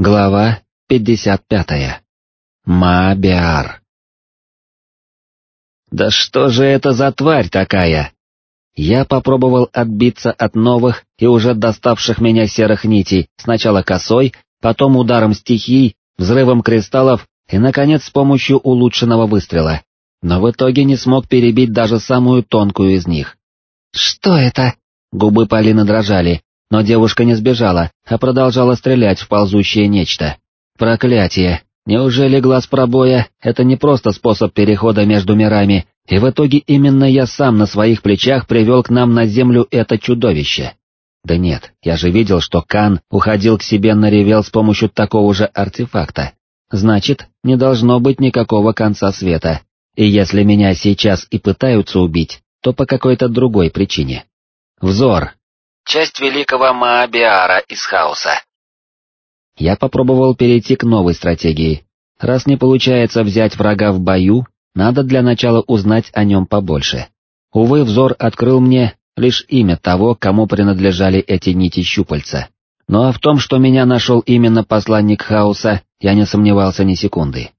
Глава 55. Мабиар. «Да что же это за тварь такая?» Я попробовал отбиться от новых и уже доставших меня серых нитей, сначала косой, потом ударом стихий, взрывом кристаллов и, наконец, с помощью улучшенного выстрела, но в итоге не смог перебить даже самую тонкую из них. «Что это?» Губы Полины дрожали, но девушка не сбежала, а продолжала стрелять в ползущее нечто. Проклятие! Неужели глаз пробоя — это не просто способ перехода между мирами, и в итоге именно я сам на своих плечах привел к нам на землю это чудовище? Да нет, я же видел, что Кан уходил к себе на ревел с помощью такого же артефакта. Значит, не должно быть никакого конца света, и если меня сейчас и пытаются убить, то по какой-то другой причине. Взор, часть великого Маабиара из хаоса. Я попробовал перейти к новой стратегии. Раз не получается взять врага в бою, надо для начала узнать о нем побольше. Увы, взор открыл мне лишь имя того, кому принадлежали эти нити щупальца. Но ну а в том, что меня нашел именно посланник хаоса, я не сомневался ни секунды.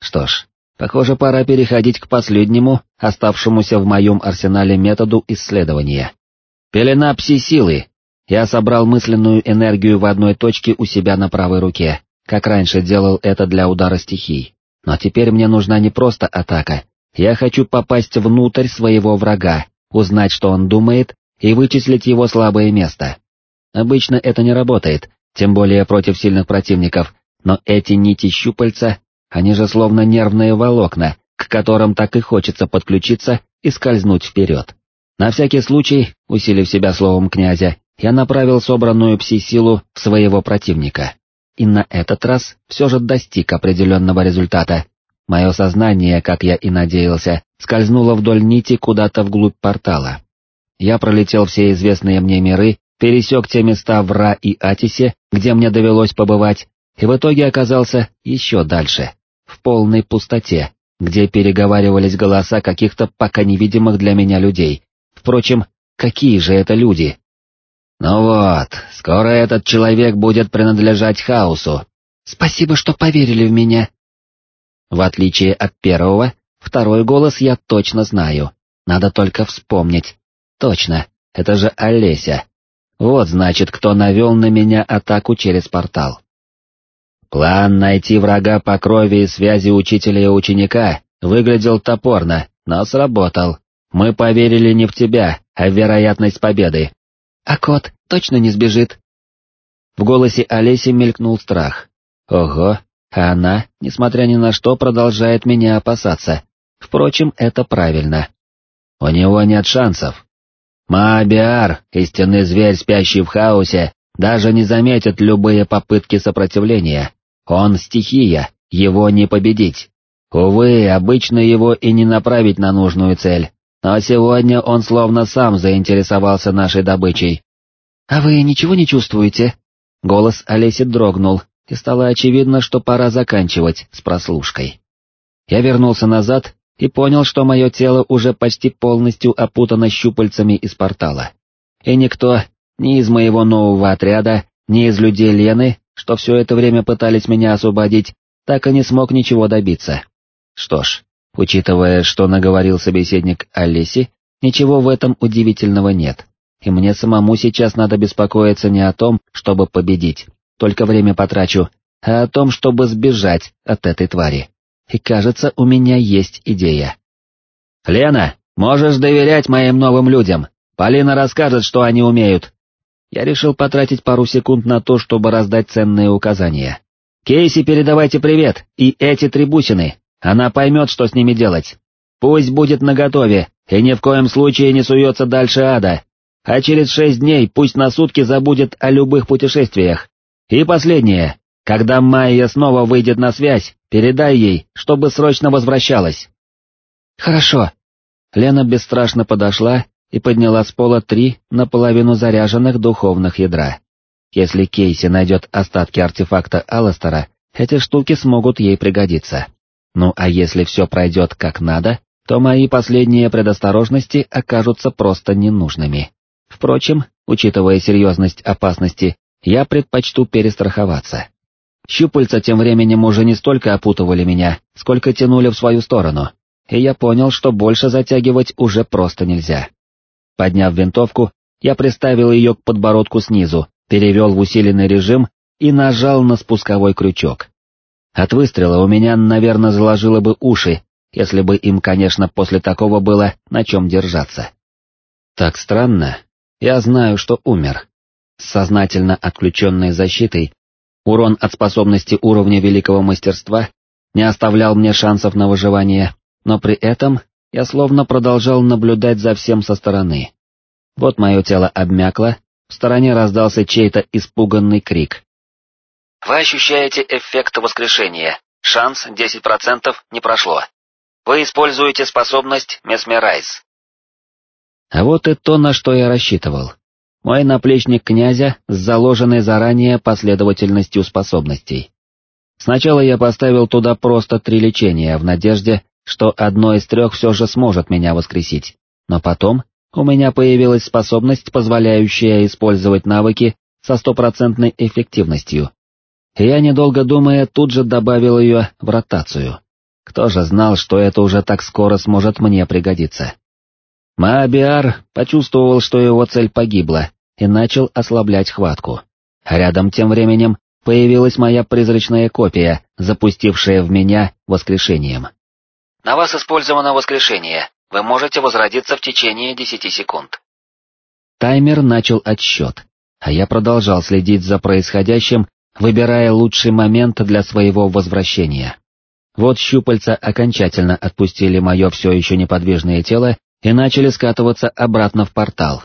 Что ж, похоже, пора переходить к последнему, оставшемуся в моем арсенале методу исследования. Пелена пси-силы. Я собрал мысленную энергию в одной точке у себя на правой руке, как раньше делал это для удара стихий. Но теперь мне нужна не просто атака. Я хочу попасть внутрь своего врага, узнать, что он думает, и вычислить его слабое место. Обычно это не работает, тем более против сильных противников, но эти нити щупальца, они же словно нервные волокна, к которым так и хочется подключиться и скользнуть вперед. На всякий случай, усилив себя словом князя, я направил собранную пси-силу в своего противника. И на этот раз все же достиг определенного результата. Мое сознание, как я и надеялся, скользнуло вдоль нити куда-то вглубь портала. Я пролетел все известные мне миры, пересек те места в Ра и Атисе, где мне довелось побывать, и в итоге оказался еще дальше, в полной пустоте, где переговаривались голоса каких-то пока невидимых для меня людей, Впрочем, какие же это люди? Ну вот, скоро этот человек будет принадлежать хаосу. Спасибо, что поверили в меня. В отличие от первого, второй голос я точно знаю. Надо только вспомнить. Точно, это же Олеся. Вот значит, кто навел на меня атаку через портал. План найти врага по крови и связи учителя и ученика выглядел топорно, но сработал. Мы поверили не в тебя, а в вероятность победы. А кот точно не сбежит? В голосе Олеси мелькнул страх. Ого, а она, несмотря ни на что, продолжает меня опасаться. Впрочем, это правильно. У него нет шансов. Маабиар, истинный зверь, спящий в хаосе, даже не заметит любые попытки сопротивления. Он стихия, его не победить. Увы, обычно его и не направить на нужную цель, но сегодня он словно сам заинтересовался нашей добычей. «А вы ничего не чувствуете?» Голос Олеси дрогнул, и стало очевидно, что пора заканчивать с прослушкой. Я вернулся назад и понял, что мое тело уже почти полностью опутано щупальцами из портала. И никто, ни из моего нового отряда, ни из людей Лены, что все это время пытались меня освободить, так и не смог ничего добиться. Что ж, Учитывая, что наговорил собеседник Алиси, ничего в этом удивительного нет, и мне самому сейчас надо беспокоиться не о том, чтобы победить, только время потрачу, а о том, чтобы сбежать от этой твари. И кажется, у меня есть идея. «Лена, можешь доверять моим новым людям, Полина расскажет, что они умеют». Я решил потратить пару секунд на то, чтобы раздать ценные указания. «Кейси, передавайте привет, и эти трибусины, она поймет, что с ними делать. Пусть будет наготове, и ни в коем случае не суется дальше ада. А через шесть дней пусть на сутки забудет о любых путешествиях. И последнее. Когда Майя снова выйдет на связь, передай ей, чтобы срочно возвращалась. Хорошо. Лена бесстрашно подошла и подняла с пола три наполовину заряженных духовных ядра. Если Кейси найдет остатки артефакта Алластера, эти штуки смогут ей пригодиться. Ну а если все пройдет как надо, то мои последние предосторожности окажутся просто ненужными. Впрочем, учитывая серьезность опасности, я предпочту перестраховаться. Щупальца тем временем уже не столько опутывали меня, сколько тянули в свою сторону, и я понял, что больше затягивать уже просто нельзя. Подняв винтовку, я приставил ее к подбородку снизу, перевел в усиленный режим и нажал на спусковой крючок. От выстрела у меня, наверное, заложило бы уши, если бы им, конечно, после такого было на чем держаться. Так странно, я знаю, что умер. С сознательно отключенной защитой Урон от способности уровня великого мастерства не оставлял мне шансов на выживание, но при этом я словно продолжал наблюдать за всем со стороны. Вот мое тело обмякло, в стороне раздался чей-то испуганный крик. Вы ощущаете эффект воскрешения, шанс 10% не прошло. Вы используете способность Месмерайз. А вот и то, на что я рассчитывал мой наплечник князя с заложенной заранее последовательностью способностей. Сначала я поставил туда просто три лечения в надежде, что одно из трех все же сможет меня воскресить, но потом у меня появилась способность, позволяющая использовать навыки со стопроцентной эффективностью. Я, недолго думая, тут же добавил ее в ротацию. Кто же знал, что это уже так скоро сможет мне пригодиться? Маабиар почувствовал, что его цель погибла, и начал ослаблять хватку. Рядом тем временем появилась моя призрачная копия, запустившая в меня воскрешением. На вас использовано воскрешение, вы можете возродиться в течение десяти секунд. Таймер начал отсчет, а я продолжал следить за происходящим, выбирая лучший момент для своего возвращения. Вот щупальца окончательно отпустили мое все еще неподвижное тело и начали скатываться обратно в портал.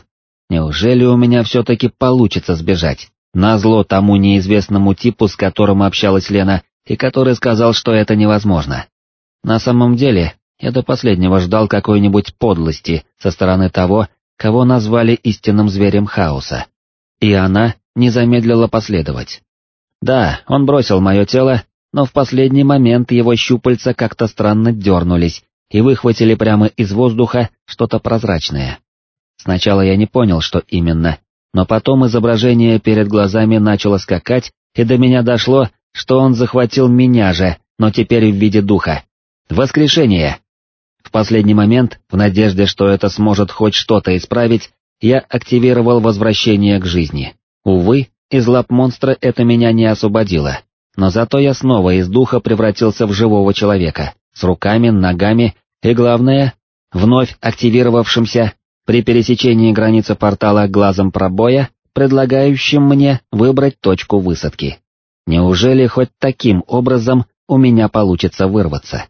Неужели у меня все-таки получится сбежать? Назло тому неизвестному типу, с которым общалась Лена, и который сказал, что это невозможно. На самом деле, я до последнего ждал какой-нибудь подлости со стороны того, кого назвали истинным зверем хаоса. И она не замедлила последовать. Да, он бросил мое тело, но в последний момент его щупальца как-то странно дернулись и выхватили прямо из воздуха что-то прозрачное. Сначала я не понял, что именно, но потом изображение перед глазами начало скакать, и до меня дошло, что он захватил меня же, но теперь в виде духа. Воскрешение! В последний момент, в надежде, что это сможет хоть что-то исправить, я активировал возвращение к жизни. Увы, из лап монстра это меня не освободило, но зато я снова из духа превратился в живого человека, с руками, ногами и, главное, вновь активировавшимся при пересечении границы портала глазом пробоя, предлагающим мне выбрать точку высадки. Неужели хоть таким образом у меня получится вырваться?